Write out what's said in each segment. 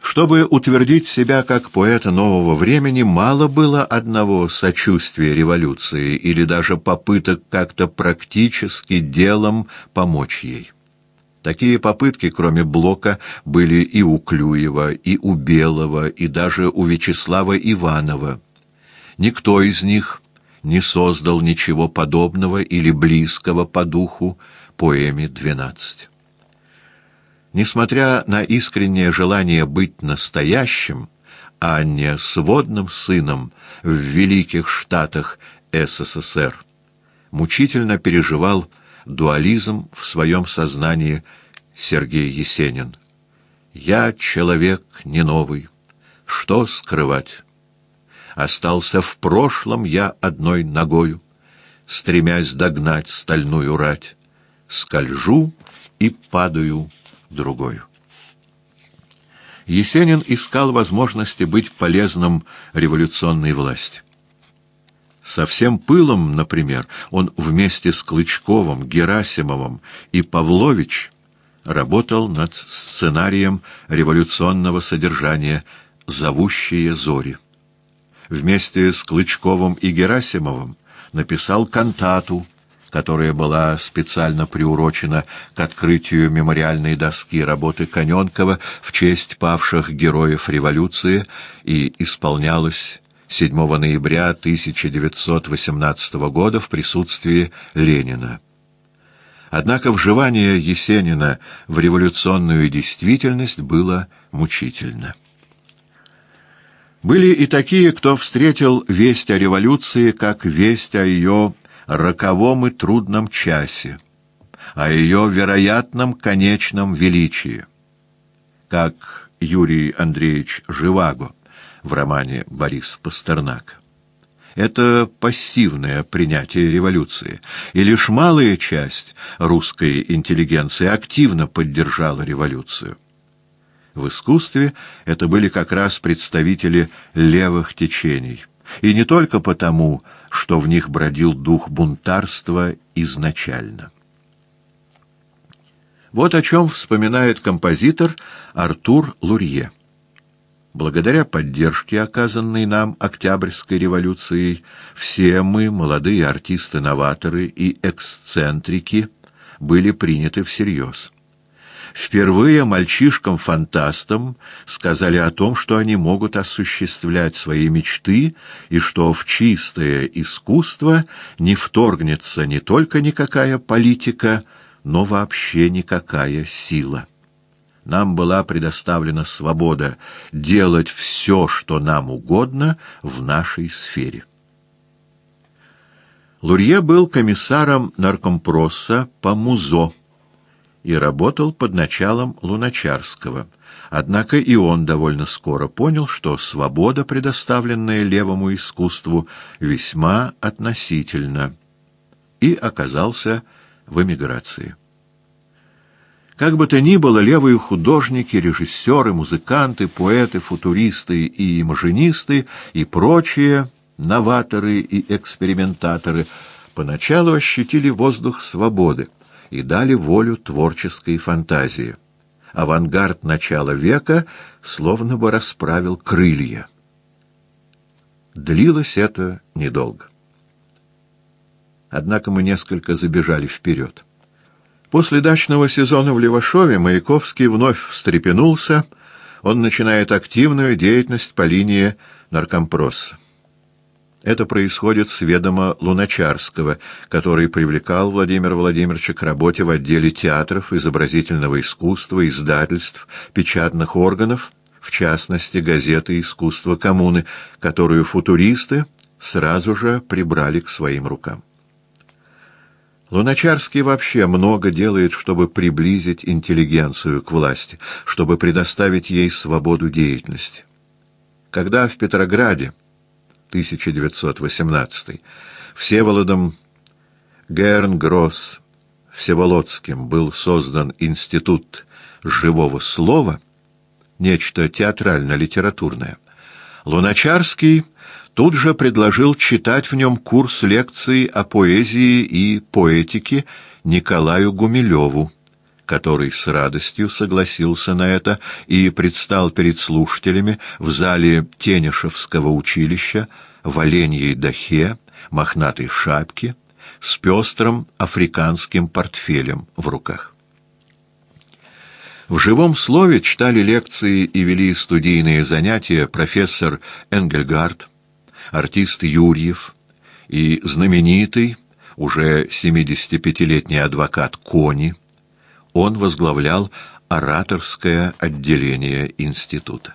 Чтобы утвердить себя как поэта нового времени, мало было одного сочувствия революции или даже попыток как-то практически делом помочь ей. Такие попытки, кроме Блока, были и у Клюева, и у Белого, и даже у Вячеслава Иванова. Никто из них не создал ничего подобного или близкого по духу поэме «Двенадцать». Несмотря на искреннее желание быть настоящим, а не сводным сыном в великих штатах СССР, мучительно переживал дуализм в своем сознании Сергей Есенин. «Я человек не новый. Что скрывать? Остался в прошлом я одной ногою, стремясь догнать стальную рать. Скольжу и падаю другою. Есенин искал возможности быть полезным революционной власти. Со всем пылом, например, он вместе с Клычковым, Герасимовым и Павлович работал над сценарием революционного содержания «Зовущие зори». Вместе с Клычковым и Герасимовым написал кантату которая была специально приурочена к открытию мемориальной доски работы Коненкова в честь павших героев революции и исполнялась 7 ноября 1918 года в присутствии Ленина. Однако вживание Есенина в революционную действительность было мучительно. Были и такие, кто встретил весть о революции как весть о ее роковом и трудном часе, о ее вероятном конечном величии, как Юрий Андреевич Живаго в романе «Борис Пастернак». Это пассивное принятие революции, и лишь малая часть русской интеллигенции активно поддержала революцию. В искусстве это были как раз представители левых течений – и не только потому, что в них бродил дух бунтарства изначально. Вот о чем вспоминает композитор Артур Лурье. Благодаря поддержке, оказанной нам Октябрьской революцией, все мы, молодые артисты-новаторы и эксцентрики, были приняты всерьез. Впервые мальчишкам-фантастам сказали о том, что они могут осуществлять свои мечты и что в чистое искусство не вторгнется не только никакая политика, но вообще никакая сила. Нам была предоставлена свобода делать все, что нам угодно в нашей сфере. Лурье был комиссаром наркомпроса по МУЗО, и работал под началом Луначарского. Однако и он довольно скоро понял, что свобода, предоставленная левому искусству, весьма относительна, и оказался в эмиграции. Как бы то ни было, левые художники, режиссеры, музыканты, поэты, футуристы и имажинисты и прочие новаторы и экспериментаторы поначалу ощутили воздух свободы, и дали волю творческой фантазии. Авангард начала века словно бы расправил крылья. Длилось это недолго. Однако мы несколько забежали вперед. После дачного сезона в Левашове Маяковский вновь встрепенулся, он начинает активную деятельность по линии наркомпроса. Это происходит с ведома Луначарского, который привлекал Владимира Владимировича к работе в отделе театров, изобразительного искусства, издательств, печатных органов, в частности, газеты «Искусство коммуны», которую футуристы сразу же прибрали к своим рукам. Луначарский вообще много делает, чтобы приблизить интеллигенцию к власти, чтобы предоставить ей свободу деятельности. Когда в Петрограде 1918. Всеволодом Гернгросс Всеволодским был создан Институт живого слова, нечто театрально-литературное. Луначарский тут же предложил читать в нем курс лекций о поэзии и поэтике Николаю Гумилеву, который с радостью согласился на это и предстал перед слушателями в зале Тенишевского училища в оленьей дахе, мохнатой шапке, с пестрым африканским портфелем в руках. В живом слове читали лекции и вели студийные занятия профессор Энгельгард, артист Юрьев и знаменитый, уже 75-летний адвокат Кони. Он возглавлял ораторское отделение института.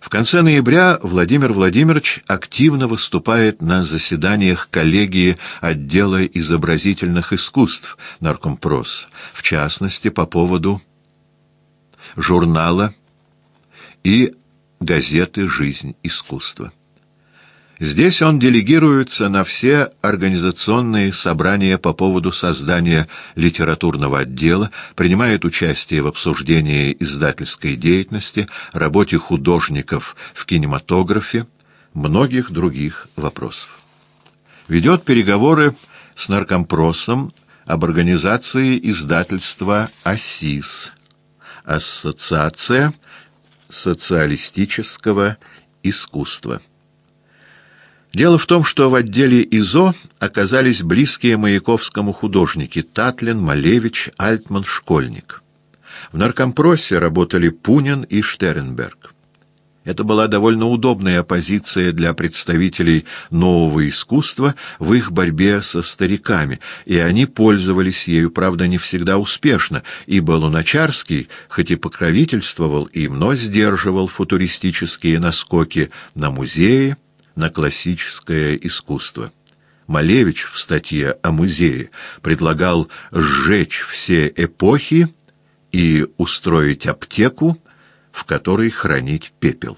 В конце ноября Владимир Владимирович активно выступает на заседаниях коллегии отдела изобразительных искусств Наркомпрос, в частности по поводу журнала и газеты «Жизнь искусства». Здесь он делегируется на все организационные собрания по поводу создания литературного отдела, принимает участие в обсуждении издательской деятельности, работе художников в кинематографе, многих других вопросов. Ведет переговоры с наркомпросом об организации издательства «АСИС» — Ассоциация социалистического искусства. Дело в том, что в отделе ИЗО оказались близкие Маяковскому художники Татлин, Малевич, Альтман, Школьник. В наркомпросе работали Пунин и Штернберг. Это была довольно удобная оппозиция для представителей нового искусства в их борьбе со стариками, и они пользовались ею, правда, не всегда успешно, ибо Луначарский, хоть и покровительствовал им, но сдерживал футуристические наскоки на музеи, на классическое искусство. Малевич в статье о музее предлагал сжечь все эпохи и устроить аптеку, в которой хранить пепел.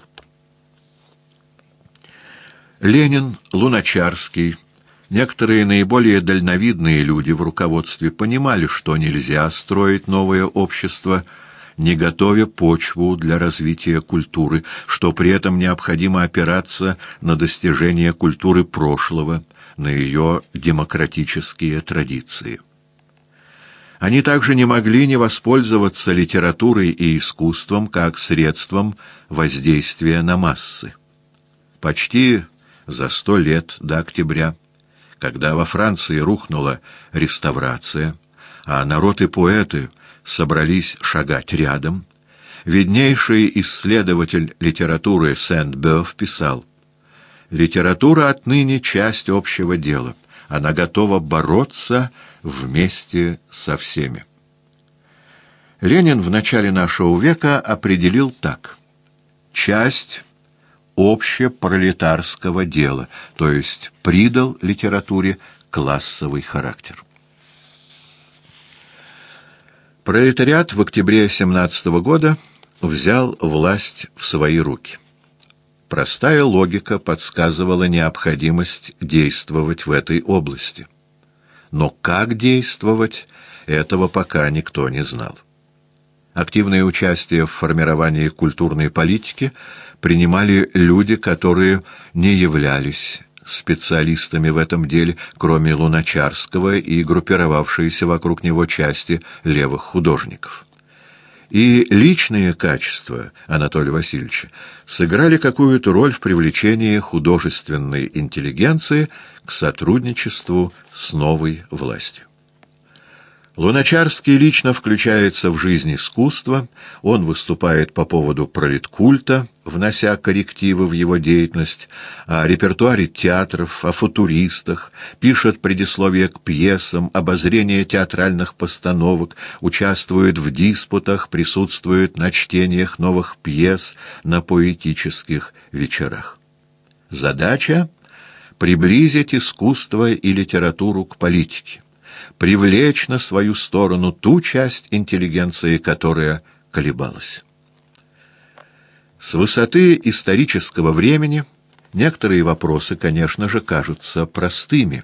Ленин, Луначарский, некоторые наиболее дальновидные люди в руководстве понимали, что нельзя строить новое общество – не готовя почву для развития культуры, что при этом необходимо опираться на достижения культуры прошлого, на ее демократические традиции. Они также не могли не воспользоваться литературой и искусством как средством воздействия на массы. Почти за сто лет до октября, когда во Франции рухнула реставрация, а народ и поэты – собрались шагать рядом, виднейший исследователь литературы Сент-Бёв писал «Литература отныне часть общего дела. Она готова бороться вместе со всеми». Ленин в начале нашего века определил так. Часть общепролетарского дела, то есть придал литературе классовый характер. Пролетариат в октябре 17 года взял власть в свои руки. Простая логика подсказывала необходимость действовать в этой области. Но как действовать, этого пока никто не знал. Активное участие в формировании культурной политики принимали люди, которые не являлись специалистами в этом деле, кроме Луначарского и группировавшиеся вокруг него части левых художников. И личные качества Анатолия Васильевича сыграли какую-то роль в привлечении художественной интеллигенции к сотрудничеству с новой властью. Луначарский лично включается в жизнь искусства, он выступает по поводу пролеткульта, внося коррективы в его деятельность, о репертуаре театров, о футуристах, пишет предисловие к пьесам, обозрение театральных постановок, участвует в диспутах, присутствует на чтениях новых пьес, на поэтических вечерах. Задача — приблизить искусство и литературу к политике привлечь на свою сторону ту часть интеллигенции, которая колебалась. С высоты исторического времени некоторые вопросы, конечно же, кажутся простыми,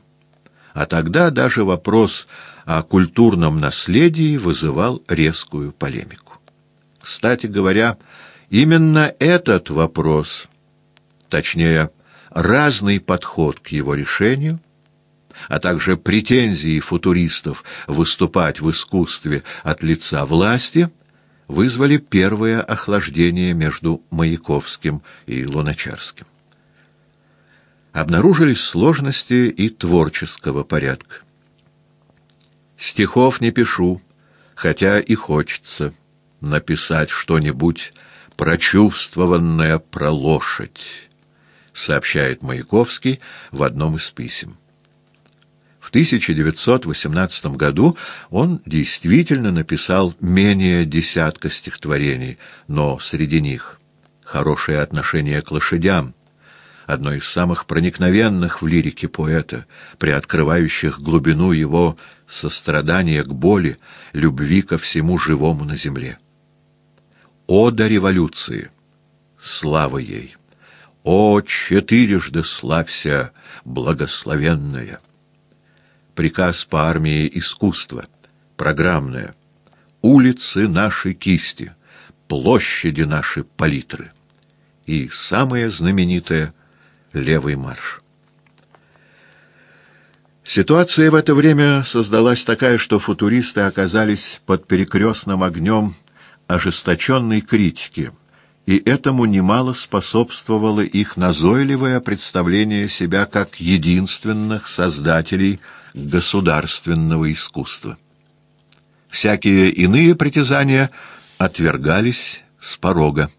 а тогда даже вопрос о культурном наследии вызывал резкую полемику. Кстати говоря, именно этот вопрос, точнее, разный подход к его решению – а также претензии футуристов выступать в искусстве от лица власти, вызвали первое охлаждение между Маяковским и Луначарским. Обнаружились сложности и творческого порядка. Стихов не пишу, хотя и хочется написать что-нибудь прочувствованное про лошадь, сообщает Маяковский в одном из писем. В 1918 году он действительно написал менее десятка стихотворений, но среди них «Хорошее отношение к лошадям», одно из самых проникновенных в лирике поэта, приоткрывающих глубину его сострадания к боли, любви ко всему живому на земле. Ода революции! Слава ей! О, четырежды славься, благословенная! Приказ по армии искусства, программное, улицы наши кисти, площади наши палитры. И самое знаменитое — левый марш. Ситуация в это время создалась такая, что футуристы оказались под перекрестным огнем ожесточенной критики, и этому немало способствовало их назойливое представление себя как единственных создателей государственного искусства. Всякие иные притязания отвергались с порога.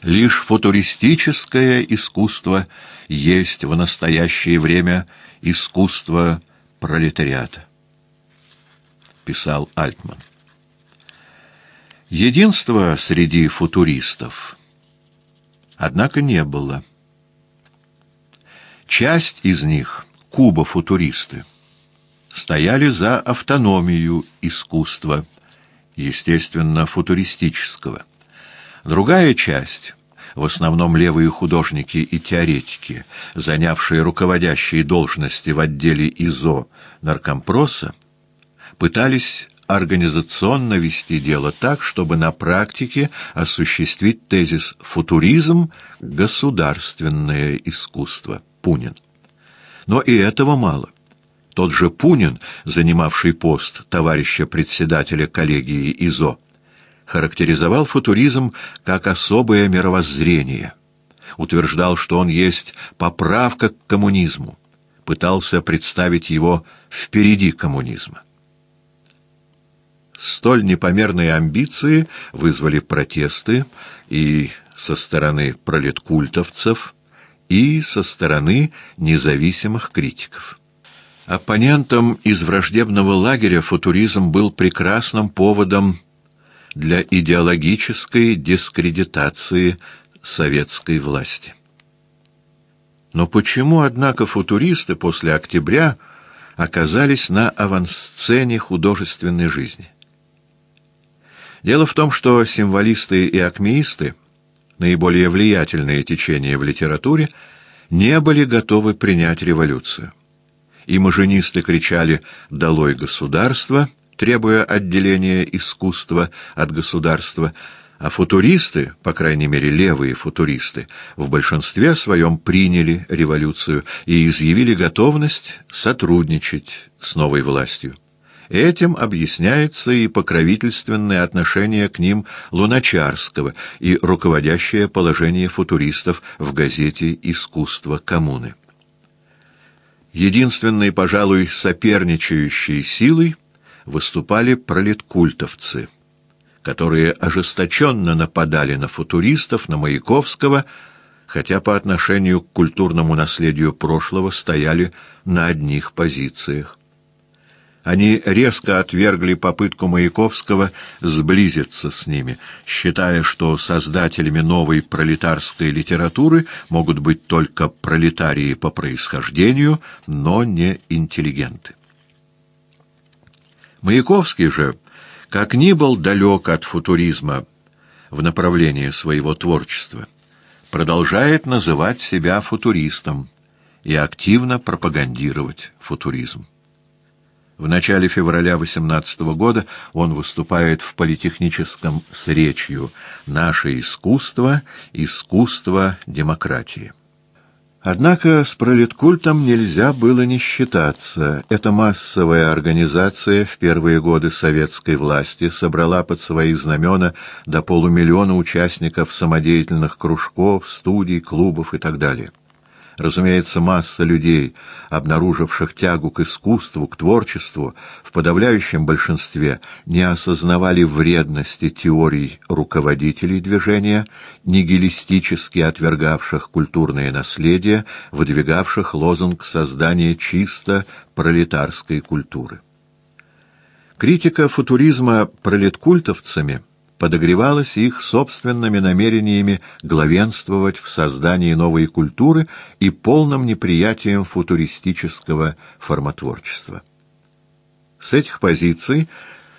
Лишь футуристическое искусство есть в настоящее время – искусство пролетариата, писал Альтман. Единства среди футуристов, однако, не было. Часть из них, кубофутуристы, стояли за автономию искусства, естественно, футуристического. Другая часть в основном левые художники и теоретики, занявшие руководящие должности в отделе ИЗО наркомпроса, пытались организационно вести дело так, чтобы на практике осуществить тезис «футуризм – государственное искусство» Пунин. Но и этого мало. Тот же Пунин, занимавший пост товарища председателя коллегии ИЗО, характеризовал футуризм как особое мировоззрение, утверждал, что он есть поправка к коммунизму, пытался представить его впереди коммунизма. Столь непомерные амбиции вызвали протесты и со стороны пролеткультовцев, и со стороны независимых критиков. Оппонентам из враждебного лагеря футуризм был прекрасным поводом для идеологической дискредитации советской власти. Но почему, однако, футуристы после октября оказались на авансцене художественной жизни? Дело в том, что символисты и акмеисты, наиболее влиятельные течения в литературе, не были готовы принять революцию. И маженисты кричали «Долой государство!» требуя отделения искусства от государства, а футуристы, по крайней мере левые футуристы, в большинстве своем приняли революцию и изъявили готовность сотрудничать с новой властью. Этим объясняется и покровительственное отношение к ним Луначарского и руководящее положение футуристов в газете «Искусство коммуны». Единственной, пожалуй, соперничающей силой выступали пролеткультовцы, которые ожесточенно нападали на футуристов, на Маяковского, хотя по отношению к культурному наследию прошлого стояли на одних позициях. Они резко отвергли попытку Маяковского сблизиться с ними, считая, что создателями новой пролетарской литературы могут быть только пролетарии по происхождению, но не интеллигенты. Маяковский же, как ни был далек от футуризма в направлении своего творчества, продолжает называть себя футуристом и активно пропагандировать футуризм. В начале февраля 18 года он выступает в политехническом с речью «Наше искусство – искусство демократии». Однако с пролеткультом нельзя было не считаться. Эта массовая организация в первые годы советской власти собрала под свои знамена до полумиллиона участников самодеятельных кружков, студий, клубов и так далее. Разумеется, масса людей, обнаруживших тягу к искусству, к творчеству, в подавляющем большинстве не осознавали вредности теорий руководителей движения, нигилистически отвергавших культурное наследие, выдвигавших лозунг создания чисто пролетарской культуры. Критика футуризма пролеткультовцами – подогревалось их собственными намерениями главенствовать в создании новой культуры и полным неприятием футуристического формотворчества. С этих позиций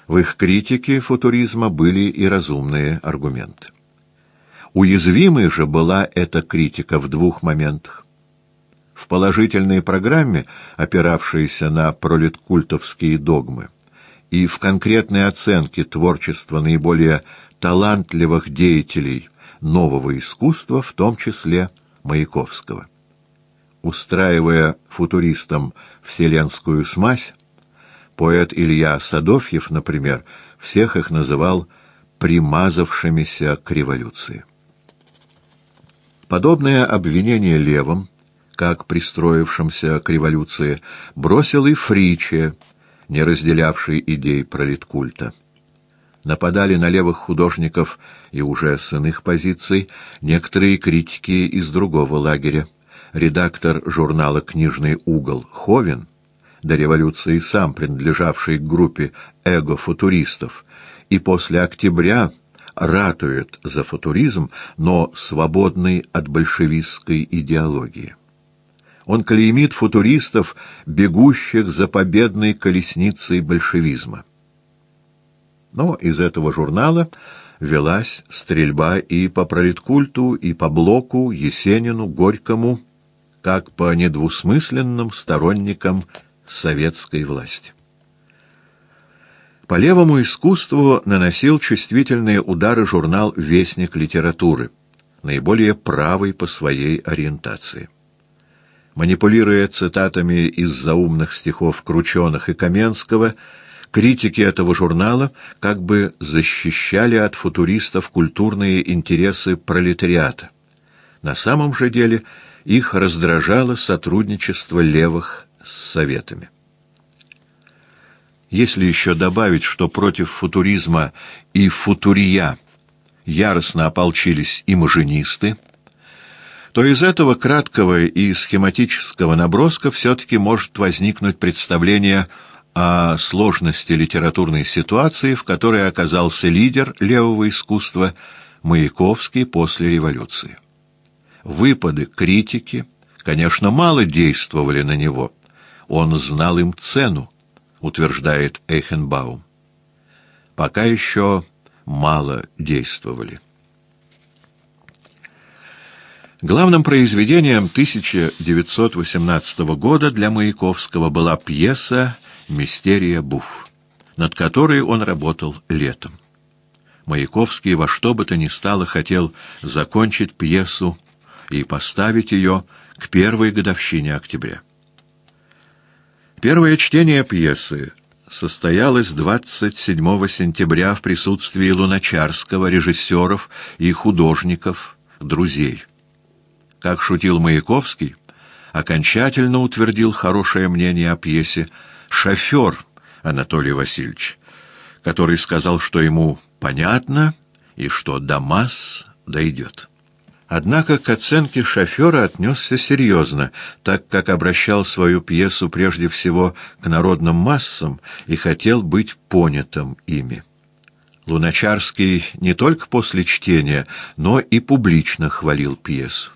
в их критике футуризма были и разумные аргументы. Уязвимой же была эта критика в двух моментах. В положительной программе, опиравшейся на пролеткультовские догмы, и в конкретной оценке творчества наиболее талантливых деятелей нового искусства, в том числе Маяковского. Устраивая футуристам вселенскую смазь, поэт Илья Садовьев, например, всех их называл примазавшимися к революции. Подобное обвинение левым, как пристроившимся к революции, бросил и Фриче, не разделявший идей пролеткульта. Нападали на левых художников и уже с иных позиций некоторые критики из другого лагеря. Редактор журнала «Книжный угол» Ховин, до революции сам принадлежавший к группе эго-футуристов, и после октября ратует за футуризм, но свободный от большевистской идеологии. Он клеймит футуристов, бегущих за победной колесницей большевизма. Но из этого журнала велась стрельба и по пролеткульту, и по Блоку, Есенину, Горькому, как по недвусмысленным сторонникам советской власти. По левому искусству наносил чувствительные удары журнал «Вестник литературы», наиболее правый по своей ориентации. Манипулируя цитатами из заумных стихов Крученых и Каменского, критики этого журнала как бы защищали от футуристов культурные интересы пролетариата. На самом же деле их раздражало сотрудничество левых с советами. Если еще добавить, что против футуризма и футурия яростно ополчились и маженисты, то из этого краткого и схематического наброска все-таки может возникнуть представление о сложности литературной ситуации, в которой оказался лидер левого искусства Маяковский после революции. Выпады критики, конечно, мало действовали на него. Он знал им цену, утверждает Эйхенбаум. Пока еще мало действовали. Главным произведением 1918 года для Маяковского была пьеса «Мистерия Буф», над которой он работал летом. Маяковский во что бы то ни стало хотел закончить пьесу и поставить ее к первой годовщине октября. Первое чтение пьесы состоялось 27 сентября в присутствии Луначарского, режиссеров и художников, друзей как шутил Маяковский, окончательно утвердил хорошее мнение о пьесе шофер Анатолий Васильевич, который сказал, что ему понятно и что до масс дойдет. Однако к оценке шофера отнесся серьезно, так как обращал свою пьесу прежде всего к народным массам и хотел быть понятым ими. Луначарский не только после чтения, но и публично хвалил пьесу.